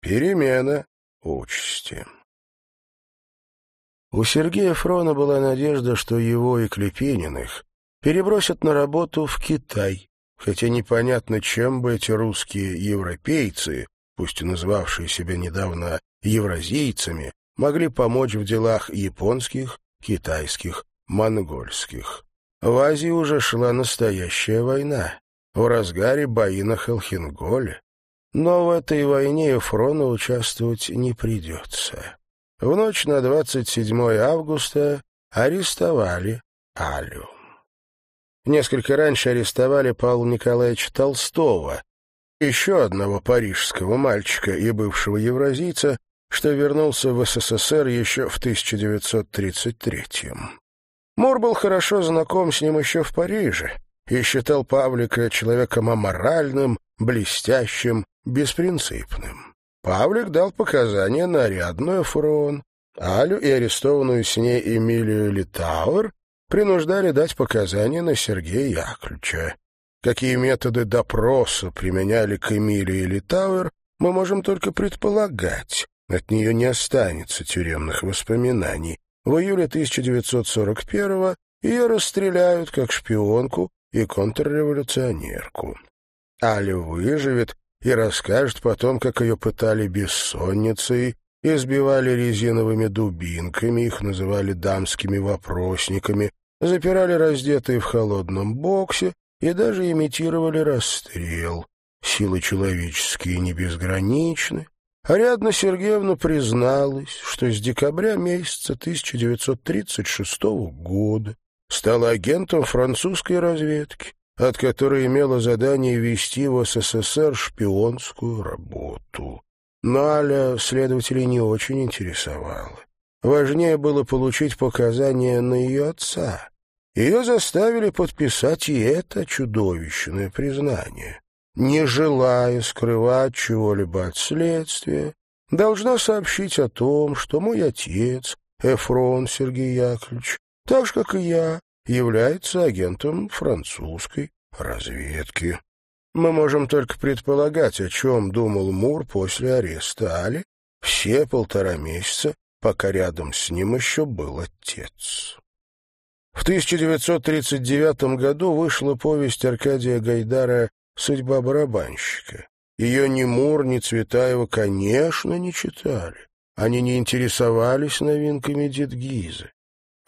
Перемена участи. У Сергея Фрона была надежда, что его и Клепининых перебросят на работу в Китай, хотя непонятно, чем бы эти русские европейцы, пусть и называвшие себя недавно евразийцами, могли помочь в делах японских, китайских, монгольских. В Азии уже шла настоящая война, в разгаре бои на Хелхинголе. Но в этой войне Эфрону участвовать не придется. В ночь на 27 августа арестовали Алю. Несколько раньше арестовали Павла Николаевича Толстого, еще одного парижского мальчика и бывшего евразийца, что вернулся в СССР еще в 1933-м. Мур был хорошо знаком с ним еще в Париже и считал Павлика человеком аморальным, блестящим, беспринципным. Павлик дал показания на Ариадную Фурон, Алю и арестованную с ней Эмилию Литауэр принуждали дать показания на Сергея Яковлевича. Какие методы допроса применяли к Эмилии Литауэр, мы можем только предполагать. От нее не останется тюремных воспоминаний. В июле 1941-го ее расстреляют как шпионку и контрреволюционерку. Аля выживет и расскажет потом, как ее пытали бессонницей, избивали резиновыми дубинками, их называли дамскими вопросниками, запирали раздетые в холодном боксе и даже имитировали расстрел. Силы человеческие не безграничны. Ариадна Сергеевна призналась, что с декабря месяца 1936 года стала агентом французской разведки, от которой имела задание вести в СССР шпионскую работу. Но Аля следователей не очень интересовала. Важнее было получить показания на ее отца. Ее заставили подписать и это чудовищное признание. Не желая скрывать чего-либо от следствия, должна сообщить о том, что мой отец, Эфрон Сергей Яковлевич, так же, как и я, является агентом французской разведки. Мы можем только предполагать, о чем думал Мур после ареста Али все полтора месяца, пока рядом с ним еще был отец. В 1939 году вышла повесть Аркадия Гайдара «Судьба барабанщика». Ее ни Мур, ни Цветаева, конечно, не читали. Они не интересовались новинками Дедгиза.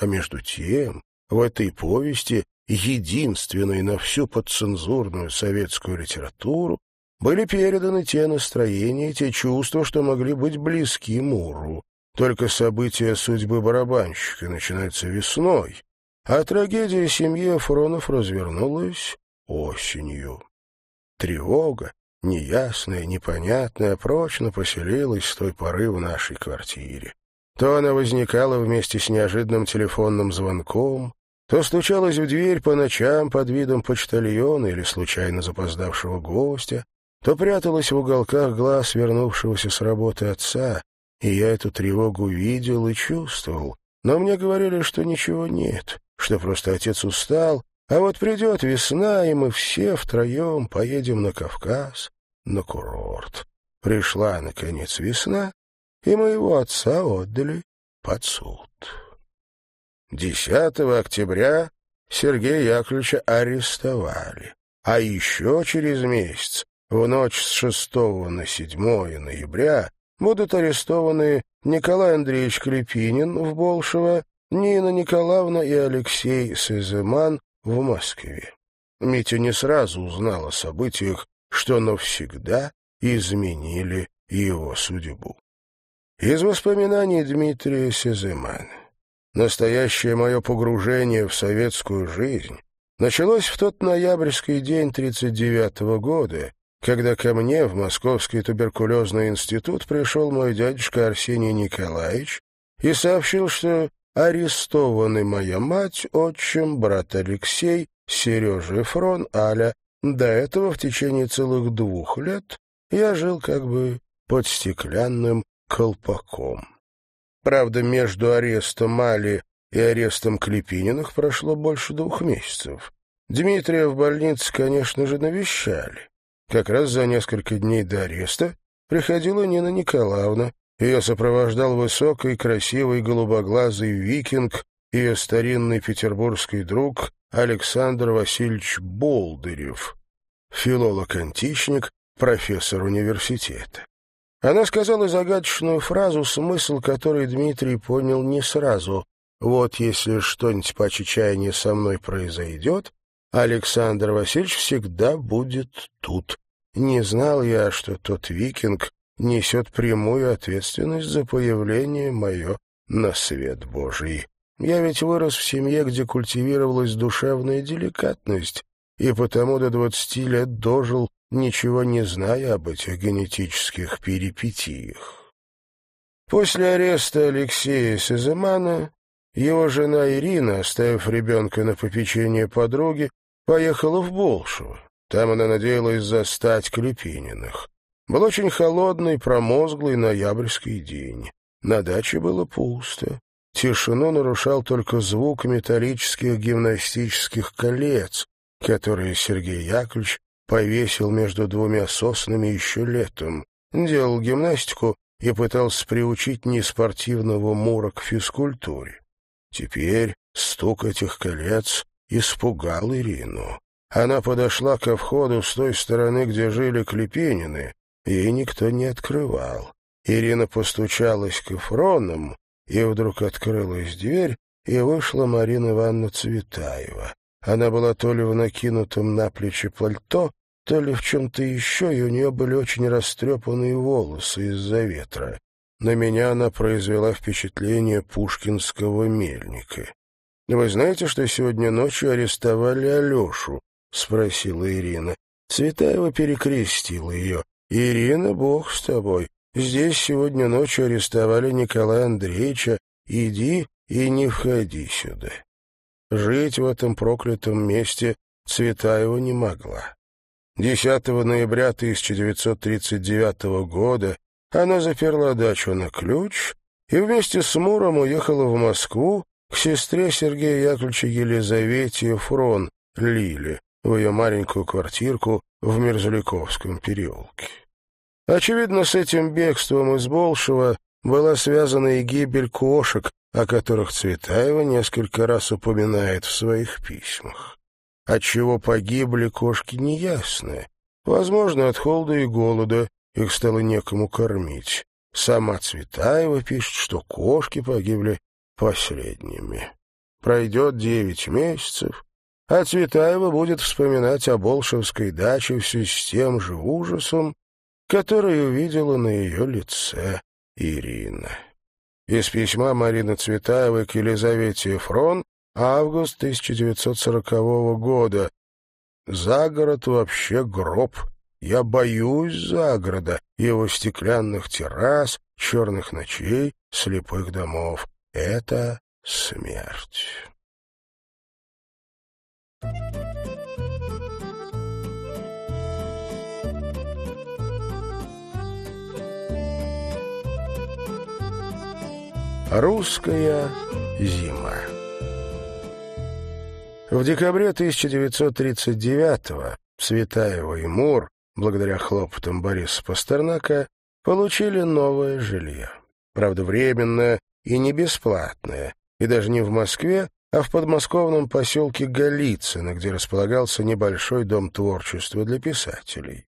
А между тем в этой повести, единственной на всю подцензурную советскую литературу, были переданы те настроения, те чувства, что могли быть близки Муру. Только события судьбы барабанщика начинаются весной, а трагедия семьи Афронов развернулась осенью. Тревога, неясная, непонятная, прочно поселилась с той поры в нашей квартире. То она возникала вместе с неожиданным телефонным звонком, то стучалась в дверь по ночам под видом почтальона или случайно запоздавшего гостя, то пряталась в уголках глаз вернувшегося с работы отца, и я эту тревогу видел и чувствовал, но мне говорили, что ничего нет, что просто отец устал, а вот придет весна, и мы все втроем поедем на Кавказ, на курорт. Пришла, наконец, весна, и моего отца отдали под суд. 10 октября Сергея Яковлевича арестовали, а еще через месяц, в ночь с 6 на 7 ноября, будут арестованы Николай Андреевич Клепинин в Болшево, Нина Николаевна и Алексей Сызыман в Москве. Митя не сразу узнал о событиях, что навсегда изменили его судьбу. Из воспоминаний Дмитрия Сизымана. Настоящее мое погружение в советскую жизнь началось в тот ноябрьский день 39 -го года, когда ко мне в Московский туберкулезный институт пришел мой дядюшка Арсений Николаевич и сообщил, что арестованы моя мать, отчим, брат Алексей, Сережа Фрон, Аля. До этого в течение целых двух лет я жил как бы под стеклянным колпаком. Правда, между арестом Али и арестом Клепининых прошло больше двух месяцев. Дмитрия в больнице, конечно же, навещали. Как раз за несколько дней до ареста приходила Нина Николаевна. Ее сопровождал высокий, красивый, голубоглазый викинг, ее старинный петербургский друг Александр Васильевич Болдырев, филолог-античник, профессор университета. Она сказала загадочную фразу, смысл которой Дмитрий понял не сразу. «Вот если что-нибудь по чечаянию со мной произойдет, Александр Васильевич всегда будет тут. Не знал я, что тот викинг несет прямую ответственность за появление мое на свет Божий. Я ведь вырос в семье, где культивировалась душевная деликатность, и потому до двадцати лет дожил, ничего не зная об этих генетических перипетиях. После ареста Алексея Сеземана его жена Ирина, оставив ребенка на попечение подруги, поехала в Болшево. Там она надеялась застать Клепининых. Был очень холодный, промозглый ноябрьский день. На даче было пусто. Тишину нарушал только звук металлических гимнастических колец, которые Сергей Яковлевич повесил между двумя соснами еще летом. Делал гимнастику и пытался приучить неспортивного Мура к физкультуре. Теперь стук этих колец испугал Ирину. Она подошла ко входу с той стороны, где жили Клепенины. Ей никто не открывал. Ирина постучалась к Эфронам, и вдруг открылась дверь, и вышла Марина Ивановна Цветаева. Она была то ли в накинутом на плечи пальто, то ли в чем-то еще, и у нее были очень растрепанные волосы из-за ветра. На меня она произвела впечатление пушкинского мельника. «Вы знаете, что сегодня ночью арестовали Алешу?» — спросила Ирина. Цветаева перекрестила ее. «Ирина, бог с тобой. Здесь сегодня ночью арестовали Николая Андреевича. Иди и не входи сюда». Жить в этом проклятом месте Цветаева не могла. 10 ноября 1939 года она заперла дачу на ключ и вместе с Муром уехала в Москву к сестре Сергея Яковлевича Елизавете Фрон, Лиле, в ее маленькую квартирку в Мерзляковском переулке. Очевидно, с этим бегством из Болшева была связана и гибель кошек, о которых Цветаева несколько раз упоминает в своих письмах. Отчего погибли кошки, неясно. Возможно, от холода и голода их стало некому кормить. Сама Цветаева пишет, что кошки погибли последними. Пройдет девять месяцев, а Цветаева будет вспоминать о Болшевской даче все с тем же ужасом, который увидела на ее лице Ирина. Из письма Марины Цветаевой к Елизавете Фрон август 1940 года. «Загород вообще гроб. Я боюсь загорода, его стеклянных террас, черных ночей, слепых домов это смерть. Русская зима В декабре 1939-го Цветаева и Мур, благодаря хлопотам Бориса Пастернака, получили новое жилье. Правда, временное, и не бесплатное, и даже не в Москве, а в подмосковном поселке Голицыно, где располагался небольшой дом творчества для писателей.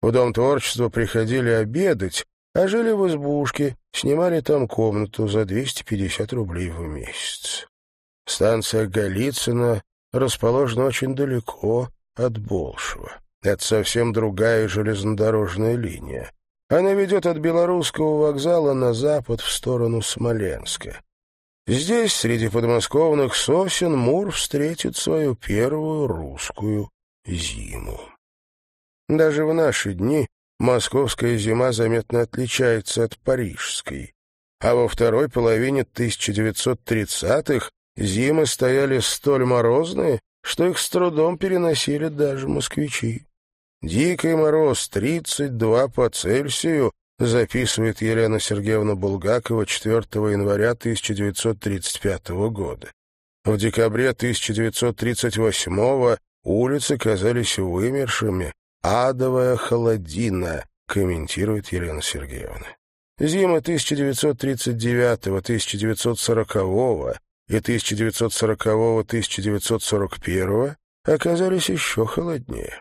В дом творчества приходили обедать, а жили в избушке, снимали там комнату за 250 рублей в месяц. Станция Голицыно расположена очень далеко от Болшева. Это совсем другая железнодорожная линия. Она ведет от Белорусского вокзала на запад в сторону Смоленска. Здесь, среди подмосковных сосен, Мур встретит свою первую русскую зиму. Даже в наши дни московская зима заметно отличается от парижской. А во второй половине 1930-х зимы стояли столь морозные, что их с трудом переносили даже москвичи. Дикий мороз, 32 по Цельсию, записывает Елена Сергеевна Булгакова 4 января 1935 года. В декабре 1938 улицы казались вымершими, адовая холодина, комментирует Елена Сергеевна. Зимы 1939-1940 и 1940-1941 оказались еще холоднее.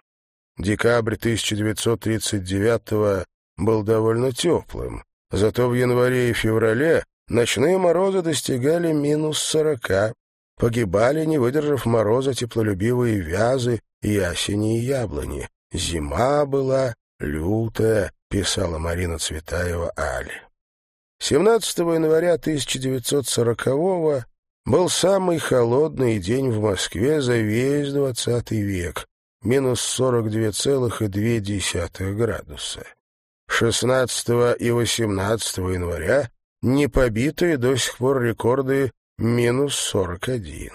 Декабрь 1939 был довольно теплым, зато в январе и феврале ночные морозы достигали минус сорока. Погибали, не выдержав мороза, теплолюбивые вязы, ясени и яблони. Зима была лютая, писала Марина Цветаева Али. 17 января 1940-го был самый холодный день в Москве за весь двадцатый век, минус 42,2 градуса. 16 и 18 января не побитые до сих пор рекорды минус 41.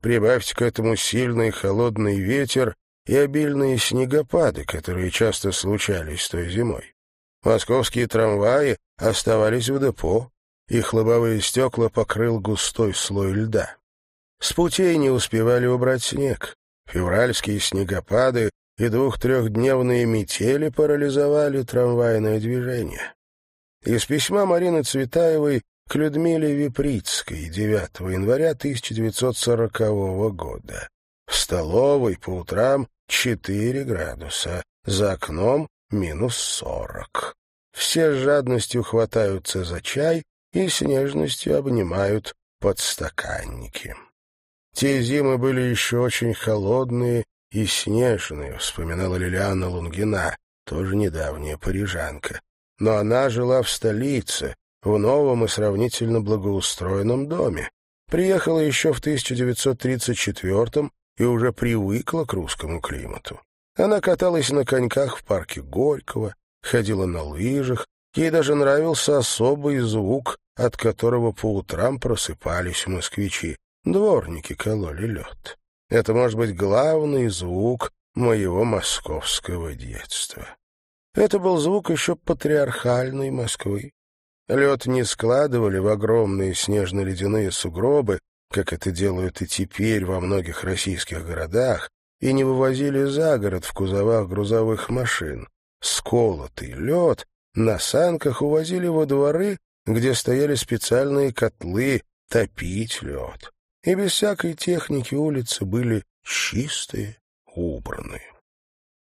Прибавьте к этому сильный холодный ветер и обильные снегопады, которые часто случались той зимой. Московские трамваи оставались в депо, их лобовые стекла покрыл густой слой льда. С путей не успевали убрать снег. Февральские снегопады и двух-трехдневные метели парализовали трамвайное движение. Из письма Марины Цветаевой к Людмиле Виприцкой 9 января 1940 года. В столовой по утрам 4 градуса, за окном минус 40. Все с жадностью хватаются за чай и с нежностью обнимают подстаканники. Те зимы были еще очень холодные и снежные, вспоминала Лилиана Лунгина, тоже недавняя парижанка. Но она жила в столице, в новом и сравнительно благоустроенном доме. Приехала еще в 1934 и уже привыкла к русскому климату. Она каталась на коньках в парке Горького, ходила на лыжах, ей даже нравился особый звук, от которого по утрам просыпались москвичи. Дворники кололи лед. Это, может быть, главный звук моего московского детства. Это был звук еще патриархальной Москвы. Лед не складывали в огромные снежно-ледяные сугробы, как это делают и теперь во многих российских городах, и не вывозили за город в кузовах грузовых машин. Сколотый лед на санках увозили во дворы, где стояли специальные котлы топить лед. И без всякой техники улицы были чистые, убранные.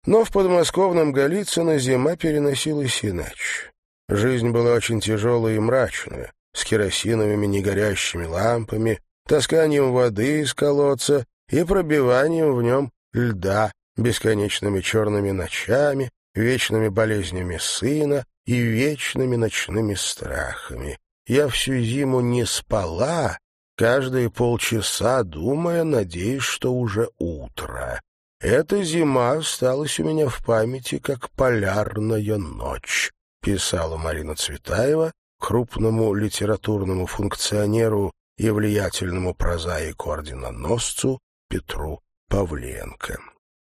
Но в подмосковном Голицыно зима переносилась иначе. Жизнь была очень тяжелая и мрачная, с керосиновыми негорящими лампами, тасканием воды из колодца и пробиванием в нем льда, бесконечными черными ночами, вечными болезнями сына и вечными ночными страхами. Я всю зиму не спала, каждые полчаса думая, надеясь, что уже утро. Эта зима осталась у меня в памяти, как полярная ночь, писала Марина Цветаева крупному литературному функционеру и влиятельному прозаику-орденоносцу Петру Павленко.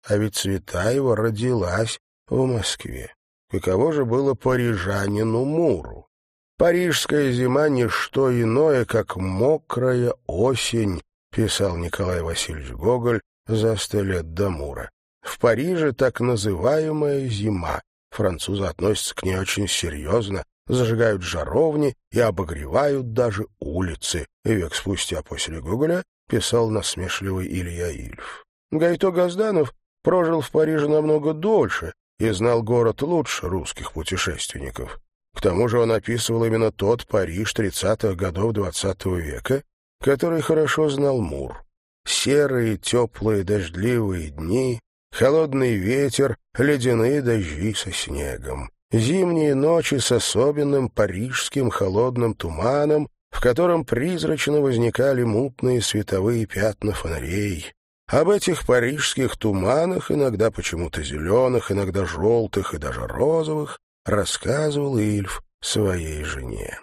А ведь Цветаева родилась в Москве. Каково же было парижанину Муру? «Парижская зима — не что иное, как мокрая осень», — писал Николай Васильевич Гоголь за сто лет до Мура. В Париже так называемая зима. Французы относятся к ней очень серьезно, зажигают жаровни и обогревают даже улицы. И век спустя после Гоголя писал насмешливый Илья Ильф. Гайто Газданов прожил в Париже намного дольше и знал город лучше русских путешественников. К тому же он описывал именно тот Париж тридцатых годов двадцатого века, который хорошо знал Мур. Серые, теплые, дождливые дни, холодный ветер, ледяные дожди со снегом. Зимние ночи с особенным парижским холодным туманом, в котором призрачно возникали мутные световые пятна фонарей. Об этих парижских туманах, иногда почему-то зеленых, иногда желтых и даже розовых, рассказывал Ильф своей жене.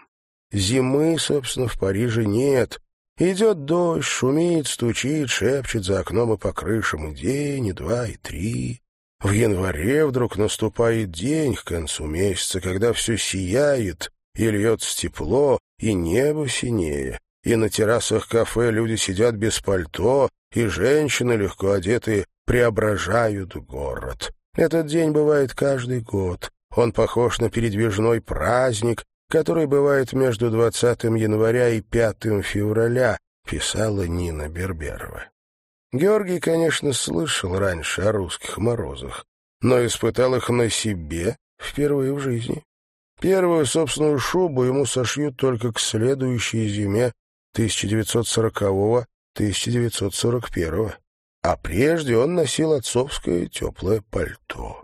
Зимы, собственно, в Париже нет. Идет дождь, шумит, стучит, шепчет за окном и по крышам и день, и два, и три. В январе вдруг наступает день к концу месяца, когда все сияет, и льется тепло, и небо синее, и на террасах кафе люди сидят без пальто, и женщины, легко одетые, преображают город. Этот день бывает каждый год, Он похож на передвижной праздник, который бывает между 20 января и 5 февраля, писала Нина Берберова. Георгий, конечно, слышал раньше о русских морозах, но испытал их на себе впервые в жизни. Первую собственную шубу ему сошьют только к следующей зиме 1940-1941, а прежде он носил отцовское теплое пальто.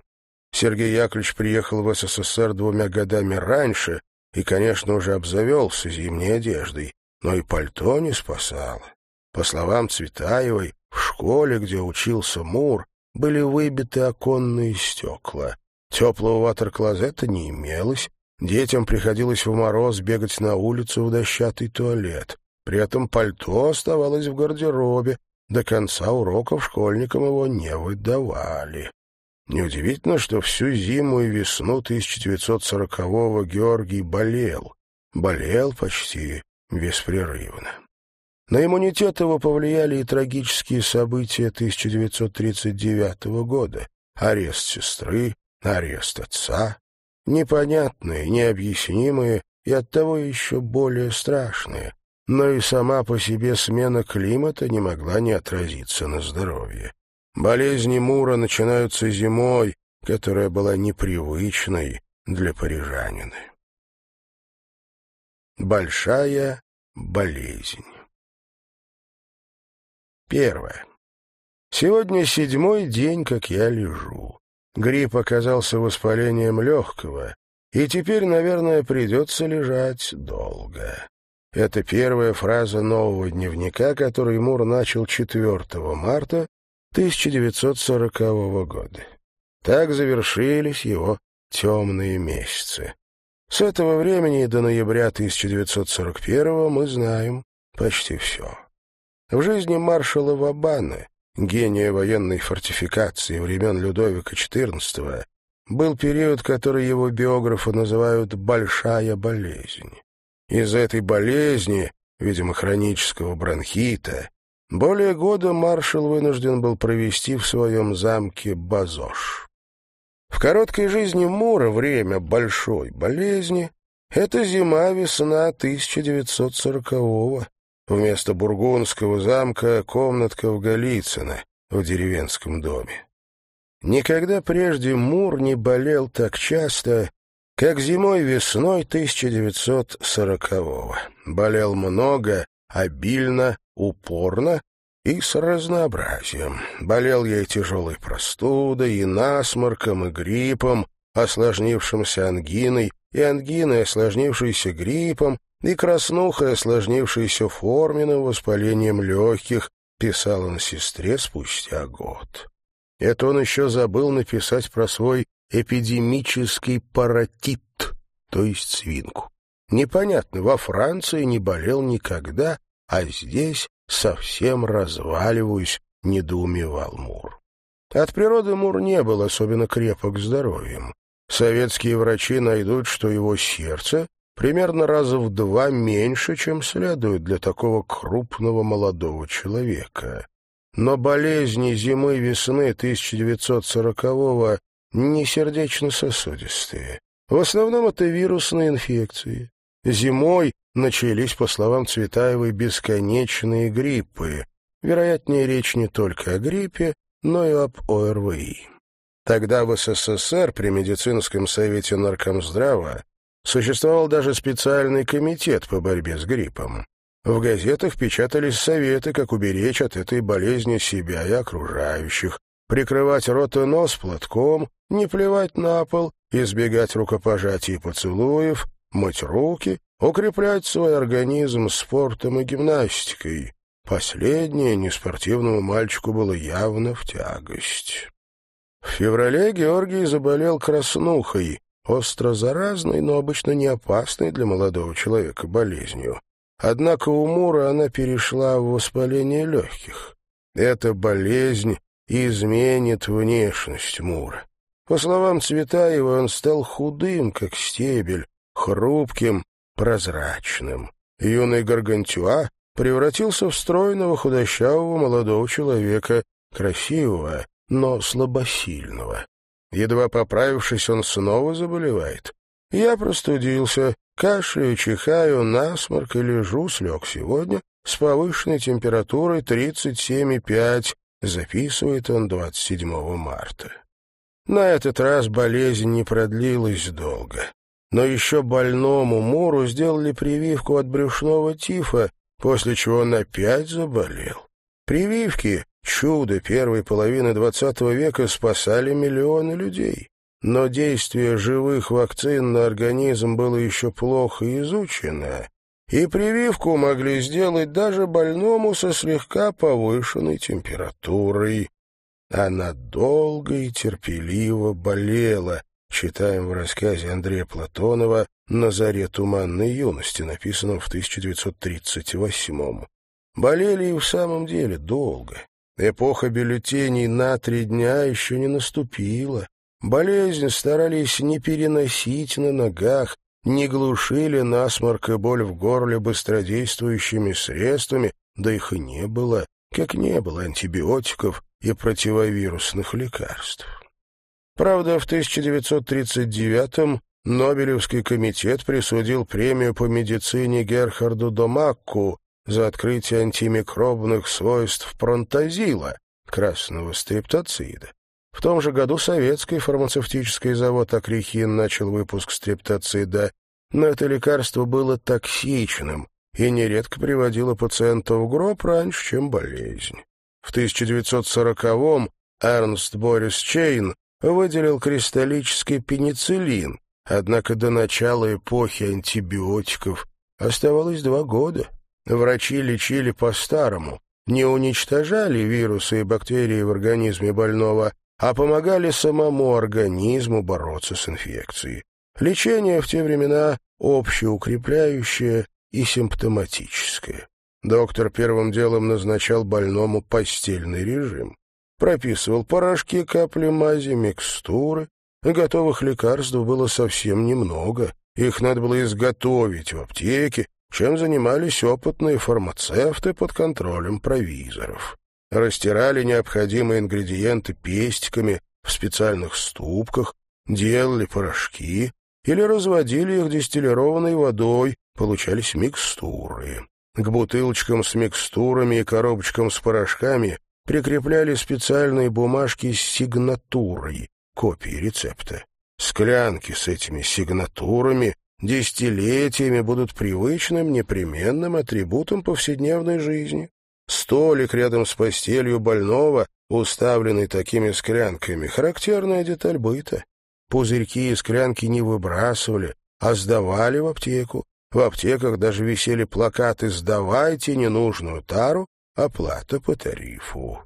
Сергей Яковлевич приехал в СССР двумя годами раньше и, конечно, уже обзавелся зимней одеждой, но и пальто не спасало. По словам Цветаевой, в школе, где учился Мур, были выбиты оконные стекла. Теплого ватер-клозета не имелось, детям приходилось в мороз бегать на улицу в дощатый туалет. При этом пальто оставалось в гардеробе, до конца уроков школьникам его не выдавали. Неудивительно, что всю зиму и весну 1940-го Георгий болел. Болел почти беспрерывно. На иммунитет его повлияли и трагические события 1939 года. Арест сестры, арест отца. Непонятные, необъяснимые и оттого еще более страшные. Но и сама по себе смена климата не могла не отразиться на здоровье. Болезни Мура начинаются зимой, которая была непривычной для парижанина. Большая болезнь Первое. Сегодня седьмой день, как я лежу. Грипп оказался воспалением легкого, и теперь, наверное, придется лежать долго. Это первая фраза нового дневника, который Мур начал 4 марта 1940 года. Так завершились его темные месяцы. С этого времени до ноября 1941 мы знаем почти все. В жизни маршала Вабана, гения военной фортификации времен Людовика XIV, был период, который его биографы называют «большая болезнь». Из-за этой болезни, видимо, хронического бронхита, более года маршал вынужден был провести в своем замке Базош. В короткой жизни Мура время большой болезни — это зима-весна 1940-го, Вместо бургундского замка — комнатка в Голицыно, в деревенском доме. Никогда прежде Мур не болел так часто, как зимой-весной 1940-го. Болел много, обильно, упорно и с разнообразием. Болел и тяжелой простудой, и насморком, и гриппом, осложнившимся ангиной, и ангиной, осложнившейся гриппом, и краснуха, осложнившаяся форменным воспалением легких, писал он сестре спустя год. Это он еще забыл написать про свой эпидемический паротит, то есть свинку. Непонятно, во Франции не болел никогда, а здесь совсем разваливаюсь, недоумевал Мур. От природы Мур не был особенно крепок здоровьем. Советские врачи найдут, что его сердце примерно раза в два меньше, чем следует для такого крупного молодого человека. Но болезни зимы-весны 1940-го не сердечно-сосудистые. В основном это вирусные инфекции. Зимой начались, по словам Цветаевой, бесконечные гриппы. Вероятнее, речь не только о гриппе, но и об ОРВИ. Тогда в СССР при медицинском совете Наркомздрава Существовал даже специальный комитет по борьбе с гриппом. В газетах печатались советы, как уберечь от этой болезни себя и окружающих, прикрывать рот и нос платком, не плевать на пол, избегать рукопожатий и поцелуев, мыть руки, укреплять свой организм спортом и гимнастикой. Последнее неспортивному мальчику было явно в тягость. В феврале Георгий заболел краснухой, остро заразной, но обычно не опасной для молодого человека болезнью. Однако у Мура она перешла в воспаление легких. Эта болезнь изменит внешность Мура. По словам Цветаева, он стал худым, как стебель, хрупким, прозрачным. Юный Гаргантюа превратился в стройного худощавого молодого человека, красивого, но слабосильного. Едва поправившись, он снова заболевает. Я простудился, кашляю, чихаю, насморк и лежу, слег сегодня, с повышенной температурой 37,5, записывает он 27 марта. На этот раз болезнь не продлилась долго. Но еще больному Муру сделали прививку от брюшного тифа, после чего он опять заболел. Прививки, чудо первой половины XX века, спасали миллионы людей. Но действие живых вакцин на организм было еще плохо изучено, и прививку могли сделать даже больному со слегка повышенной температурой. Она долго и терпеливо болела, читаем в рассказе Андрея Платонова «На заре туманной юности», написанном в 1938-м. Болели и в самом деле долго. Эпоха бюллетеней на три дня еще не наступила. Болезнь старались не переносить на ногах, не глушили насморк и боль в горле быстродействующими средствами, да их и не было, как не было антибиотиков и противовирусных лекарств. Правда, в 1939-м Нобелевский комитет присудил премию по медицине Герхарду Домакку за открытие антимикробных свойств пронтозила, красного стрептоцида. В том же году советский фармацевтический завод «Акрихин» начал выпуск стрептоцида, но это лекарство было токсичным и нередко приводило пациента в гроб раньше, чем болезнь. В 1940-м Эрнст Борис Чейн выделил кристаллический пенициллин, однако до начала эпохи антибиотиков оставалось два года. Врачи лечили по-старому, не уничтожали вирусы и бактерии в организме больного, а помогали самому организму бороться с инфекцией. Лечение в те времена общеукрепляющее и симптоматическое. Доктор первым делом назначал больному постельный режим. Прописывал порошки, капли мази, микстуры. Готовых лекарств было совсем немного. Их надо было изготовить в аптеке, чем занимались опытные фармацевты под контролем провизоров растирали необходимые ингредиенты пестиками в специальных ступках, делали порошки или разводили их дистиллированной водой, получались микстуры. К бутылочкам с микстурами и коробочкам с порошками прикрепляли специальные бумажки с сигнатурой, копии рецепта. Склянки с этими сигнатурами десятилетиями будут привычным, непременным атрибутом повседневной жизни. Столик рядом с постелью больного, уставленный такими склянками, характерная деталь быта. Пузырьки и склянки не выбрасывали, а сдавали в аптеку. В аптеках даже висели плакаты «Сдавайте ненужную тару, оплата по тарифу».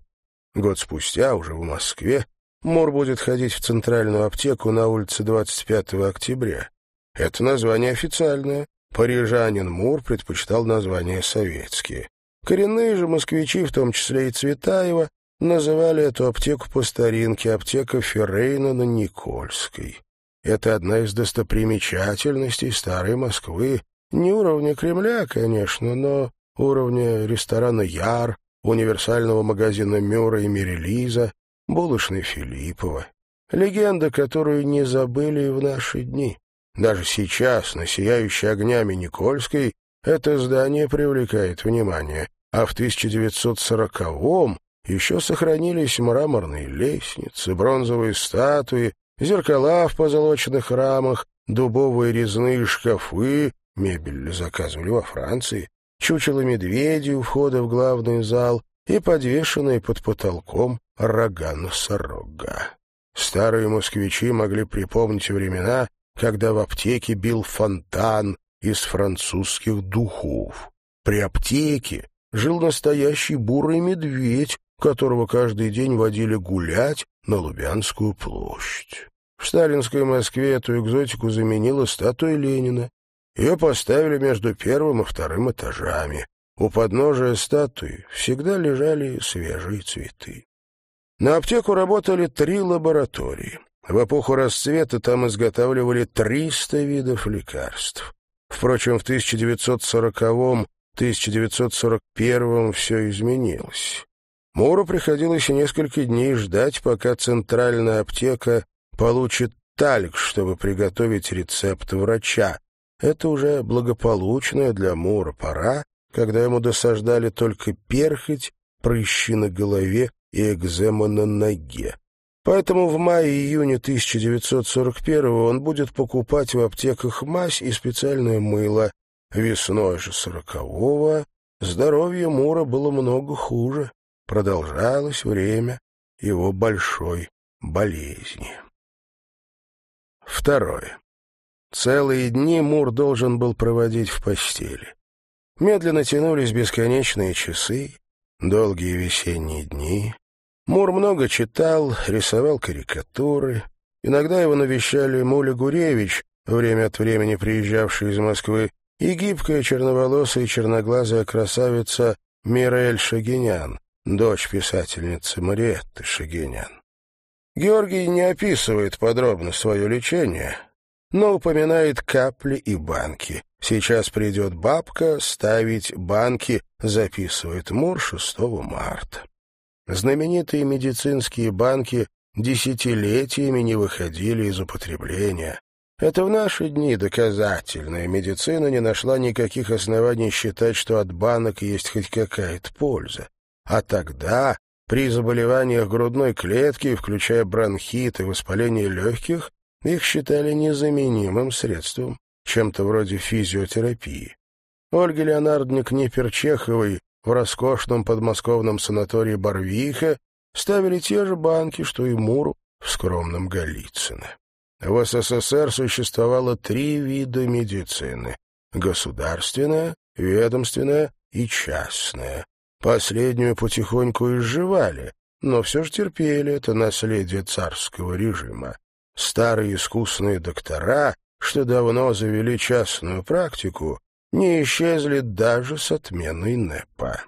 Год спустя, уже в Москве, Мур будет ходить в центральную аптеку на улице 25 октября. Это название официальное. Парижанин Мур предпочитал названия советские. Коренные же москвичи, в том числе и Цветаева, называли эту аптеку по старинке аптека Феррейна на Никольской. Это одна из достопримечательностей старой Москвы. Не уровня Кремля, конечно, но уровня ресторана «Яр», универсального магазина «Мюра» и «Мерелиза», булочной Филиппова. Легенда, которую не забыли и в наши дни. Даже сейчас, на сияющей огнями Никольской, это здание привлекает внимание, а в 1940-м еще сохранились мраморные лестницы, бронзовые статуи, зеркала в позолоченных рамах, дубовые резные шкафы, мебель заказывали во Франции, чучело медведей у входа в главный зал и подвешенные под потолком рога носорога. Старые москвичи могли припомнить времена, когда в аптеке бил фонтан, из французских духов. При аптеке жил настоящий бурый медведь, которого каждый день водили гулять на Лубянскую площадь. В сталинской Москве эту экзотику заменила статуя Ленина. Ее поставили между первым и вторым этажами. У подножия статуи всегда лежали свежие цветы. На аптеку работали три лаборатории. В эпоху расцвета там изготавливали 300 видов лекарств. Впрочем, в 1940-1941 все изменилось. Муру приходилось несколько дней ждать, пока центральная аптека получит тальк, чтобы приготовить рецепт врача. Это уже благополучная для Мура пора, когда ему досаждали только перхоть, прыщи на голове и экзема на ноге. Поэтому в мае-июне 1941 он будет покупать в аптеках мазь и специальное мыло. Весной же сорокового здоровье Мура было много хуже. Продолжалось время его большой болезни. Второе. Целые дни Мур должен был проводить в постели. Медленно тянулись бесконечные часы, долгие весенние дни. Мур много читал, рисовал карикатуры. Иногда его навещали Муля Гуревич, время от времени приезжавший из Москвы, и гибкая черноволосая черноглазая красавица Мирель Шагинян, дочь писательницы Мариетты Шагинян. Георгий не описывает подробно свое лечение, но упоминает капли и банки. Сейчас придет бабка ставить банки, записывает Мур 6 марта. Знаменитые медицинские банки десятилетиями не выходили из употребления. Это в наши дни доказательная медицина не нашла никаких оснований считать, что от банок есть хоть какая-то польза. А тогда, при заболеваниях грудной клетки, включая бронхит и воспаление легких, их считали незаменимым средством, чем-то вроде физиотерапии. Ольге Леонардовне Книпер-Чеховой в роскошном подмосковном санатории Барвиха ставили те же банки, что и Муру в скромном Голицыно. В СССР существовало три вида медицины — государственная, ведомственная и частная. Последнюю потихоньку изживали, но все же терпели это наследие царского режима. Старые искусные доктора, что давно завели частную практику, не исчезли даже с отменой НЭПа.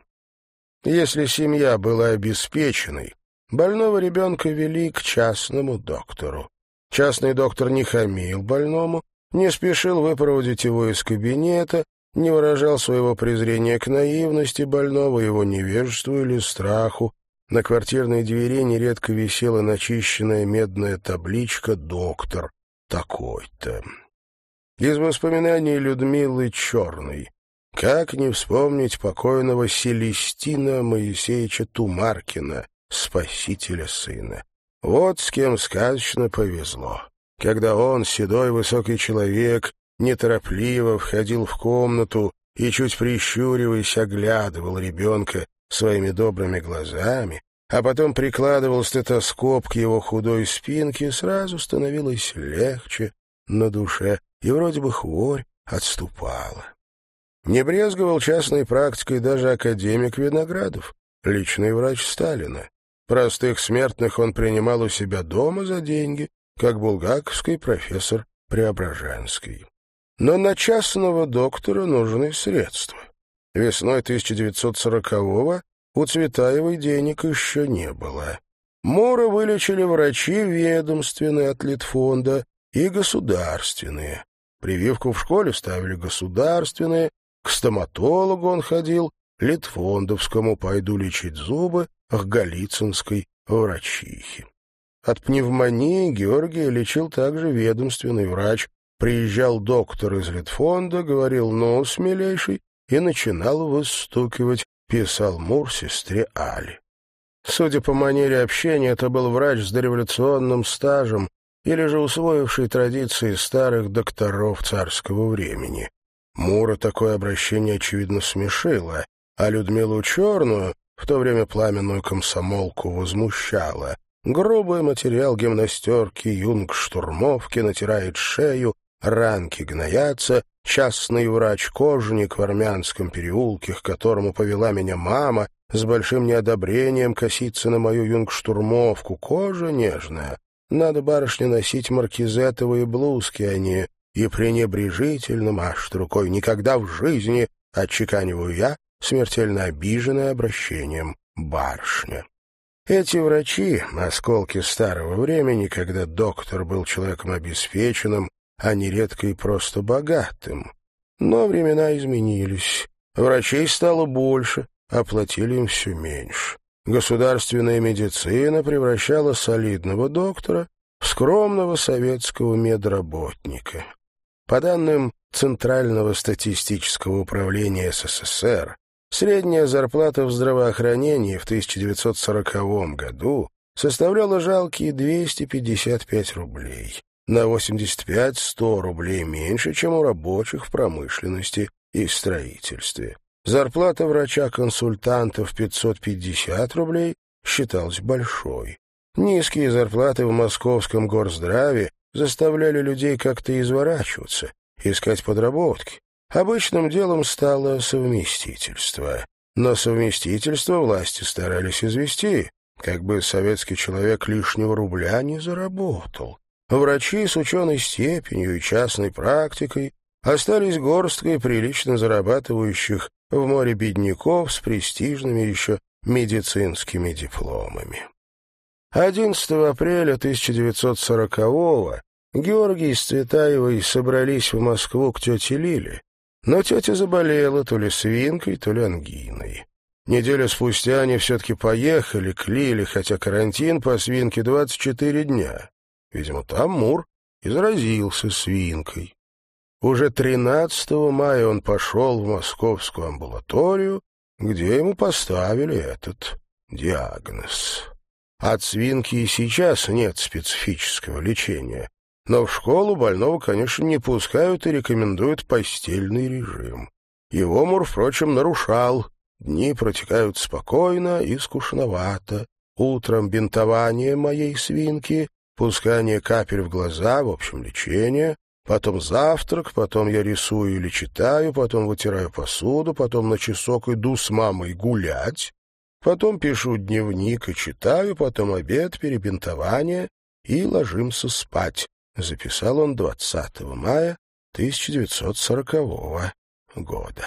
Если семья была обеспеченной, больного ребенка вели к частному доктору. Частный доктор не хамил больному, не спешил выпроводить его из кабинета, не выражал своего презрения к наивности больного, его невежеству или страху. На квартирной двери нередко висела начищенная медная табличка «Доктор такой-то». Из воспоминаний Людмилы Черной. Как не вспомнить покойного Селестина Моисеевича Тумаркина, спасителя сына. Вот с кем сказочно повезло. Когда он, седой высокий человек, неторопливо входил в комнату и, чуть прищуриваясь, оглядывал ребенка своими добрыми глазами, а потом прикладывал стетоскоп к его худой спинке, сразу становилось легче на душе и вроде бы хворь отступала. Не брезговал частной практикой даже академик Виноградов, личный врач Сталина. Простых смертных он принимал у себя дома за деньги, как булгаковский профессор Преображенский. Но на частного доктора нужны средства. Весной 1940-го у Цветаевой денег еще не было. Мура вылечили врачи ведомственные от Литфонда и государственные. Прививку в школе ставили государственные, к стоматологу он ходил, Литфондовскому пойду лечить зубы, к Голицынской врачихе. От пневмонии Георгия лечил также ведомственный врач. Приезжал доктор из Литфонда, говорил «ну, смелейший», и начинал выстукивать, писал Мур сестре Али. Судя по манере общения, это был врач с дореволюционным стажем, или же усвоивший традиции старых докторов царского времени. Мура такое обращение, очевидно, смешило, а Людмилу Черную, в то время пламенную комсомолку, возмущало. Грубый материал гимнастерки, юнг-штурмовки натирает шею, ранки гноятся, частный врач-кожник в армянском переулке, к которому повела меня мама, с большим неодобрением косится на мою юнг-штурмовку, кожа нежная, надо, барышне, носить маркизетовые блузки, а не и пренебрежительно машет рукой. Никогда в жизни, отчеканиваю я, смертельно обиженная обращением барышня. Эти врачи — осколки старого времени, когда доктор был человеком обеспеченным, а нередко и просто богатым. Но времена изменились. Врачей стало больше, а платили им все меньше. Государственная медицина превращала солидного доктора в скромного советского медработника. По данным Центрального статистического управления СССР, средняя зарплата в здравоохранении в 1940 году составляла жалкие 255 рублей, на 85-100 рублей меньше, чем у рабочих в промышленности и строительстве. Зарплата врача-консультанта в 550 рублей считалась большой. Низкие зарплаты в московском горздраве заставляли людей как-то изворачиваться, искать подработки. Обычным делом стало совместительство. Но совместительство власти старались извести, как бы советский человек лишнего рубля не заработал. Врачи с ученой степенью и частной практикой остались горсткой прилично зарабатывающих в море бедняков с престижными еще медицинскими дипломами. 11 апреля 1940-го Георгий с Цветаевой собрались в Москву к тете Лиле, но тетя заболела то ли свинкой, то ли ангиной. Неделю спустя они все-таки поехали к Лиле, хотя карантин по свинке 24 дня. Видимо, там Мур и заразился свинкой. Уже 13 мая он пошел в московскую амбулаторию, где ему поставили этот диагноз. От свинки и сейчас нет специфического лечения, но в школу больного, конечно, не пускают и рекомендуют постельный режим. Его Мур, впрочем, нарушал. Дни протекают спокойно и скучновато. Утром бинтование моей свинки, пускание капель в глаза, в общем, лечение, потом завтрак, потом я рисую или читаю, потом вытираю посуду, потом на часок иду с мамой гулять, Потом пишу дневник и читаю, потом обед, перебинтование и ложимся спать. Записал он 20 мая 1940 года.